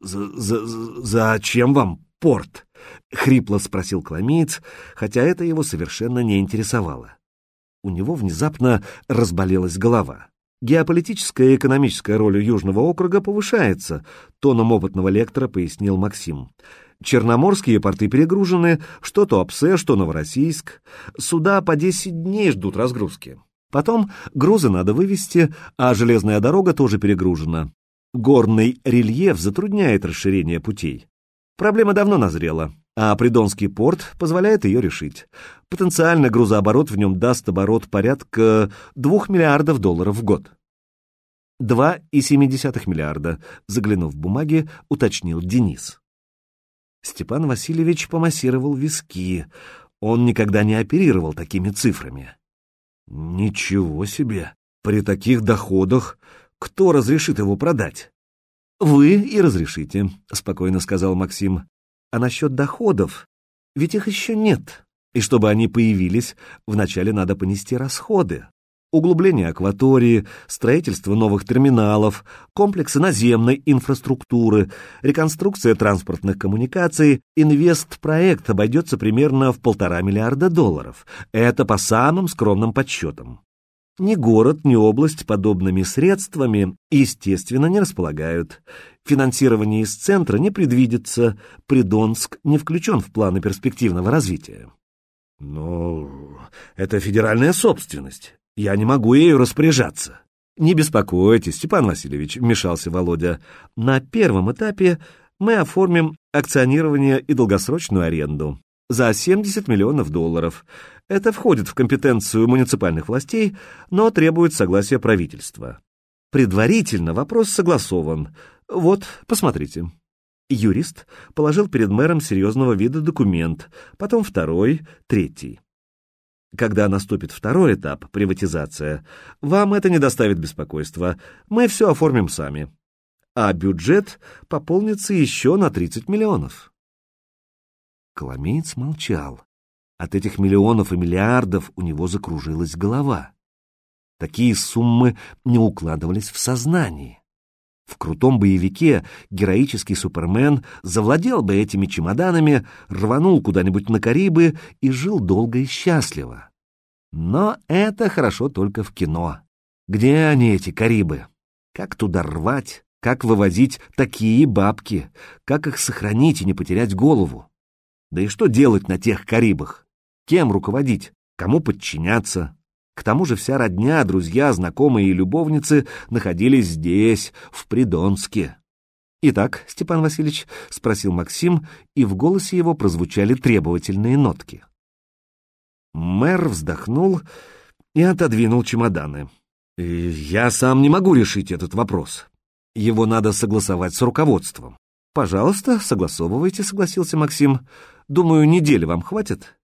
«Зачем вам порт?» — хрипло спросил Кламиец, хотя это его совершенно не интересовало. У него внезапно разболелась голова. Геополитическая и экономическая роль Южного округа повышается, тоном опытного лектора пояснил Максим. Черноморские порты перегружены, что Туапсе, что Новороссийск. Суда по 10 дней ждут разгрузки. Потом грузы надо вывести, а железная дорога тоже перегружена. Горный рельеф затрудняет расширение путей. Проблема давно назрела, а Придонский порт позволяет ее решить. Потенциально грузооборот в нем даст оборот порядка 2 миллиардов долларов в год. 2,7 миллиарда, заглянув в бумаги, уточнил Денис. Степан Васильевич помассировал виски. Он никогда не оперировал такими цифрами. Ничего себе! При таких доходах кто разрешит его продать? Вы и разрешите, спокойно сказал Максим. А насчет доходов, ведь их еще нет. И чтобы они появились, вначале надо понести расходы углубление акватории, строительство новых терминалов, комплексы наземной инфраструктуры, реконструкция транспортных коммуникаций, инвестпроект обойдется примерно в полтора миллиарда долларов. Это по самым скромным подсчетам. Ни город, ни область подобными средствами, естественно, не располагают. Финансирование из центра не предвидится, Придонск не включен в планы перспективного развития. Но это федеральная собственность. Я не могу ею распоряжаться. Не беспокойтесь, Степан Васильевич, вмешался Володя. На первом этапе мы оформим акционирование и долгосрочную аренду за 70 миллионов долларов. Это входит в компетенцию муниципальных властей, но требует согласия правительства. Предварительно вопрос согласован. Вот, посмотрите. Юрист положил перед мэром серьезного вида документ, потом второй, третий. Когда наступит второй этап, приватизация, вам это не доставит беспокойства. Мы все оформим сами. А бюджет пополнится еще на 30 миллионов. Коломеец молчал. От этих миллионов и миллиардов у него закружилась голова. Такие суммы не укладывались в сознании. В крутом боевике героический Супермен завладел бы этими чемоданами, рванул куда-нибудь на Карибы и жил долго и счастливо. Но это хорошо только в кино. Где они, эти Карибы? Как туда рвать? Как вывозить такие бабки? Как их сохранить и не потерять голову? Да и что делать на тех Карибах? Кем руководить? Кому подчиняться? К тому же вся родня, друзья, знакомые и любовницы находились здесь, в Придонске. «Итак, Степан Васильевич?» — спросил Максим, и в голосе его прозвучали требовательные нотки. Мэр вздохнул и отодвинул чемоданы. «Я сам не могу решить этот вопрос. Его надо согласовать с руководством». «Пожалуйста, согласовывайте», — согласился Максим. «Думаю, недели вам хватит?»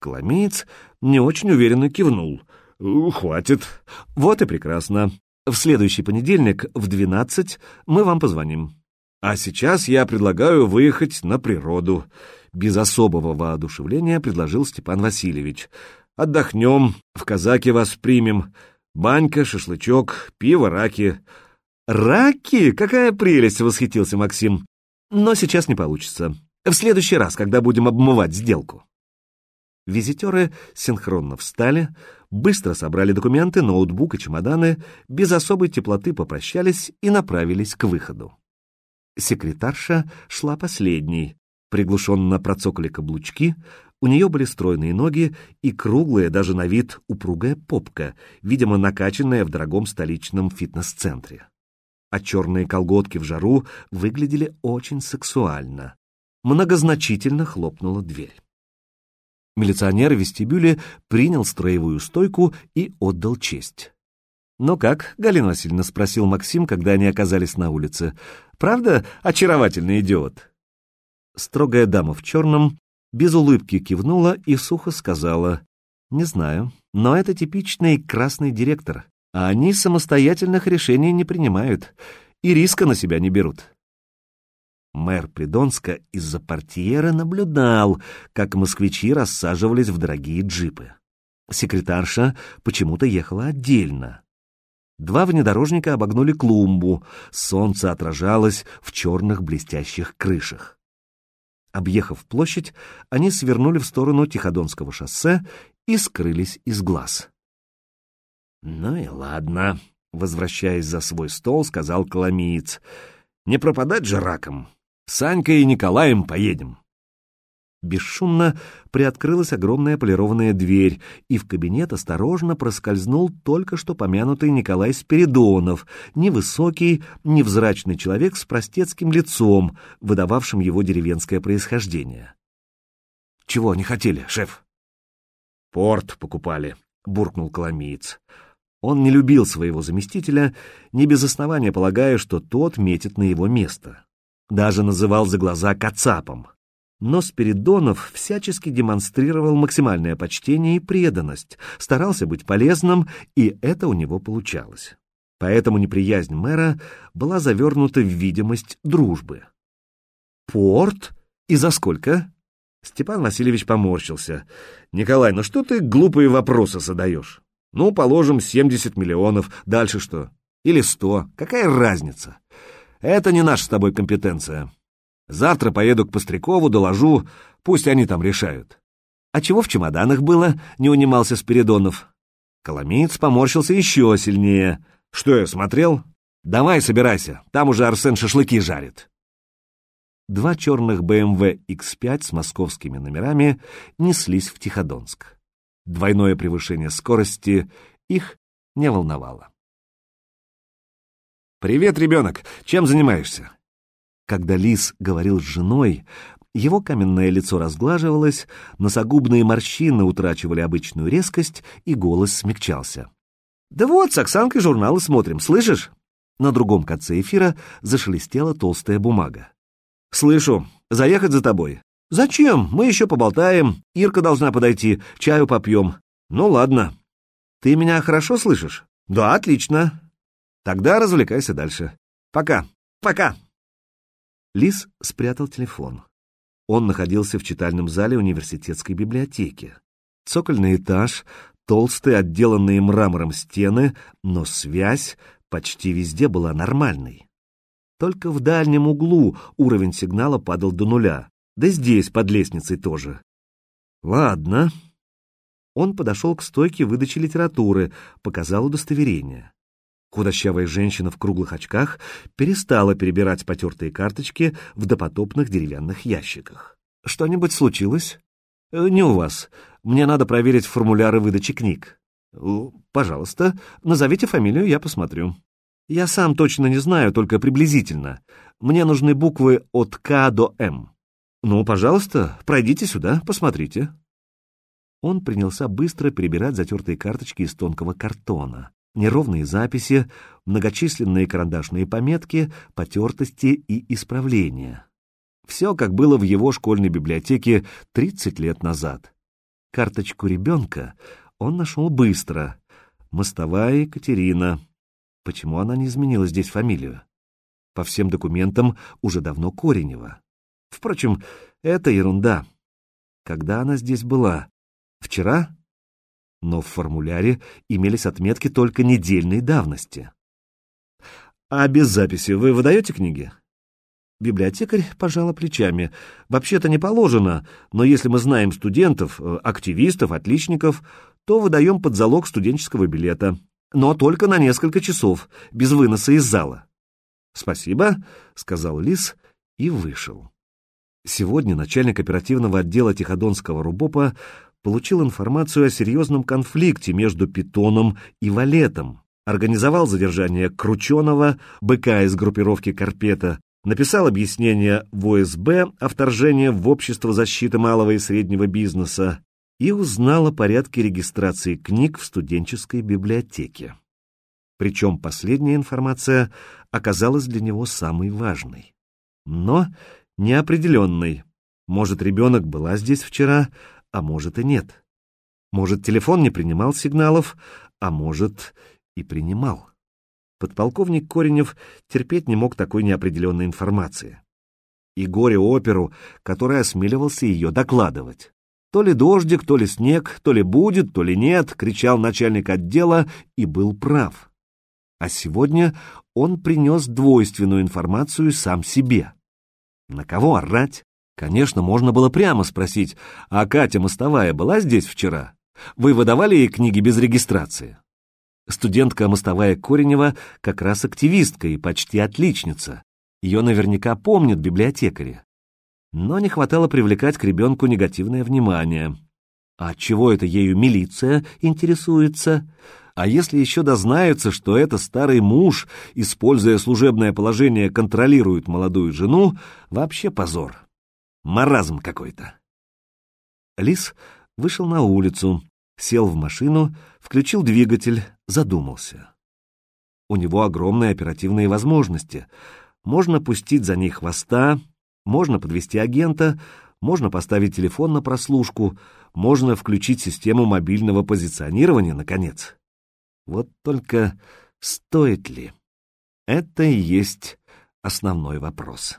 Коломеец не очень уверенно кивнул. «Хватит. Вот и прекрасно. В следующий понедельник в двенадцать мы вам позвоним. А сейчас я предлагаю выехать на природу». Без особого воодушевления предложил Степан Васильевич. «Отдохнем, в казаки вас примем. Банька, шашлычок, пиво, раки». «Раки? Какая прелесть!» — восхитился Максим. «Но сейчас не получится. В следующий раз, когда будем обмывать сделку». Визитеры синхронно встали, быстро собрали документы, ноутбук и чемоданы, без особой теплоты попрощались и направились к выходу. Секретарша шла последней. Приглушенно процокали каблучки, у нее были стройные ноги и круглая, даже на вид упругая попка, видимо, накачанная в дорогом столичном фитнес-центре. А черные колготки в жару выглядели очень сексуально. Многозначительно хлопнула дверь. Милиционер в вестибюле принял строевую стойку и отдал честь. «Ну как?» — Галина Васильевна спросил Максим, когда они оказались на улице. «Правда, очаровательный идиот?» Строгая дама в черном без улыбки кивнула и сухо сказала. «Не знаю, но это типичный красный директор, а они самостоятельных решений не принимают и риска на себя не берут. Мэр Придонска из-за портьера наблюдал, как москвичи рассаживались в дорогие джипы. Секретарша почему-то ехала отдельно. Два внедорожника обогнули клумбу, солнце отражалось в черных блестящих крышах. Объехав площадь, они свернули в сторону Тиходонского шоссе и скрылись из глаз. «Ну и ладно», — возвращаясь за свой стол, сказал Коломиец. «Не пропадать же раком. Санькой и Николаем поедем». Бесшумно приоткрылась огромная полированная дверь, и в кабинет осторожно проскользнул только что помянутый Николай Спиридонов, невысокий, невзрачный человек с простецким лицом, выдававшим его деревенское происхождение. «Чего не хотели, шеф?» «Порт покупали», — буркнул Коломиец. Он не любил своего заместителя, не без основания полагая, что тот метит на его место. Даже называл за глаза кацапом но Спиридонов всячески демонстрировал максимальное почтение и преданность, старался быть полезным, и это у него получалось. Поэтому неприязнь мэра была завернута в видимость дружбы. «Порт? И за сколько?» Степан Васильевич поморщился. «Николай, ну что ты глупые вопросы задаешь? Ну, положим, 70 миллионов. Дальше что? Или 100. Какая разница? Это не наша с тобой компетенция. Завтра поеду к Пострякову, доложу, пусть они там решают. А чего в чемоданах было, не унимался Спиридонов. Коломеец поморщился еще сильнее. Что я смотрел? Давай, собирайся, там уже Арсен шашлыки жарит. Два черных BMW X5 с московскими номерами неслись в Тиходонск. Двойное превышение скорости их не волновало. «Привет, ребенок! Чем занимаешься?» Когда лис говорил с женой, его каменное лицо разглаживалось, носогубные морщины утрачивали обычную резкость, и голос смягчался. «Да вот, с Оксанкой журналы смотрим, слышишь?» На другом конце эфира зашелестела толстая бумага. «Слышу. Заехать за тобой?» «Зачем? Мы еще поболтаем. Ирка должна подойти. Чаю попьем». «Ну ладно. Ты меня хорошо слышишь?» «Да, отлично. Тогда развлекайся дальше. Пока. Пока». Лис спрятал телефон. Он находился в читальном зале университетской библиотеки. Цокольный этаж, толстые, отделанные мрамором стены, но связь почти везде была нормальной. Только в дальнем углу уровень сигнала падал до нуля, да здесь, под лестницей тоже. Ладно. Он подошел к стойке выдачи литературы, показал удостоверение. Худощавая женщина в круглых очках перестала перебирать потертые карточки в допотопных деревянных ящиках. «Что-нибудь случилось?» «Э, «Не у вас. Мне надо проверить формуляры выдачи книг». «Пожалуйста, назовите фамилию, я посмотрю». «Я сам точно не знаю, только приблизительно. Мне нужны буквы от К до М». «Ну, пожалуйста, пройдите сюда, посмотрите». Он принялся быстро перебирать затертые карточки из тонкого картона неровные записи, многочисленные карандашные пометки, потертости и исправления. Все, как было в его школьной библиотеке 30 лет назад. Карточку ребенка он нашел быстро. Мостовая Екатерина. Почему она не изменила здесь фамилию? По всем документам уже давно Коренева. Впрочем, это ерунда. Когда она здесь была? Вчера? Но в формуляре имелись отметки только недельной давности. «А без записи вы выдаете книги?» Библиотекарь пожала плечами. «Вообще-то не положено, но если мы знаем студентов, э, активистов, отличников, то выдаем под залог студенческого билета, но только на несколько часов, без выноса из зала». «Спасибо», — сказал Лис и вышел. Сегодня начальник оперативного отдела Тиходонского РУБОПа получил информацию о серьезном конфликте между Питоном и Валетом, организовал задержание Крученого, быка из группировки Карпета, написал объяснение в ОСБ о вторжении в общество защиты малого и среднего бизнеса и узнал о порядке регистрации книг в студенческой библиотеке. Причем последняя информация оказалась для него самой важной. Но неопределенной. Может, ребенок была здесь вчера, а может и нет. Может, телефон не принимал сигналов, а может и принимал. Подполковник Коренев терпеть не мог такой неопределенной информации. И горе-оперу, который осмеливался ее докладывать. То ли дождик, то ли снег, то ли будет, то ли нет, кричал начальник отдела и был прав. А сегодня он принес двойственную информацию сам себе. На кого орать? Конечно, можно было прямо спросить, а Катя Мостовая была здесь вчера? Вы выдавали ей книги без регистрации? Студентка Мостовая Коренева как раз активистка и почти отличница. Ее наверняка помнят библиотекари. Но не хватало привлекать к ребенку негативное внимание. А чего это ею милиция интересуется? А если еще дознаются, что это старый муж, используя служебное положение, контролирует молодую жену, вообще позор. Маразм какой-то. Лис вышел на улицу, сел в машину, включил двигатель, задумался. У него огромные оперативные возможности. Можно пустить за ней хвоста, можно подвести агента, можно поставить телефон на прослушку, можно включить систему мобильного позиционирования, наконец. Вот только стоит ли? Это и есть основной вопрос.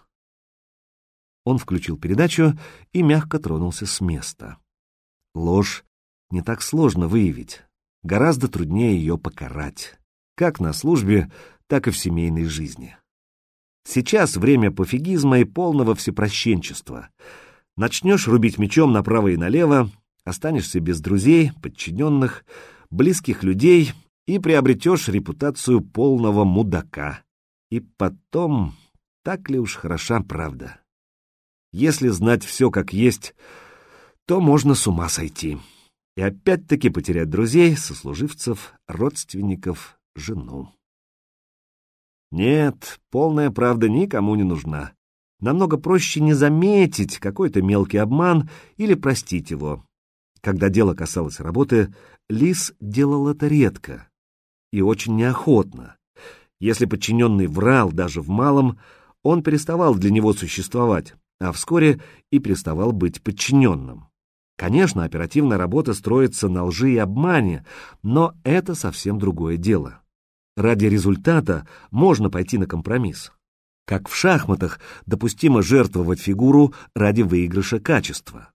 Он включил передачу и мягко тронулся с места. Ложь не так сложно выявить, гораздо труднее ее покарать, как на службе, так и в семейной жизни. Сейчас время пофигизма и полного всепрощенчества. Начнешь рубить мечом направо и налево, останешься без друзей, подчиненных, близких людей и приобретешь репутацию полного мудака. И потом, так ли уж хороша правда? Если знать все как есть, то можно с ума сойти. И опять-таки потерять друзей, сослуживцев, родственников, жену. Нет, полная правда никому не нужна. Намного проще не заметить какой-то мелкий обман или простить его. Когда дело касалось работы, Лис делал это редко и очень неохотно. Если подчиненный врал даже в малом, он переставал для него существовать, а вскоре и переставал быть подчиненным. Конечно, оперативная работа строится на лжи и обмане, но это совсем другое дело. Ради результата можно пойти на компромисс. Как в шахматах допустимо жертвовать фигуру ради выигрыша качества.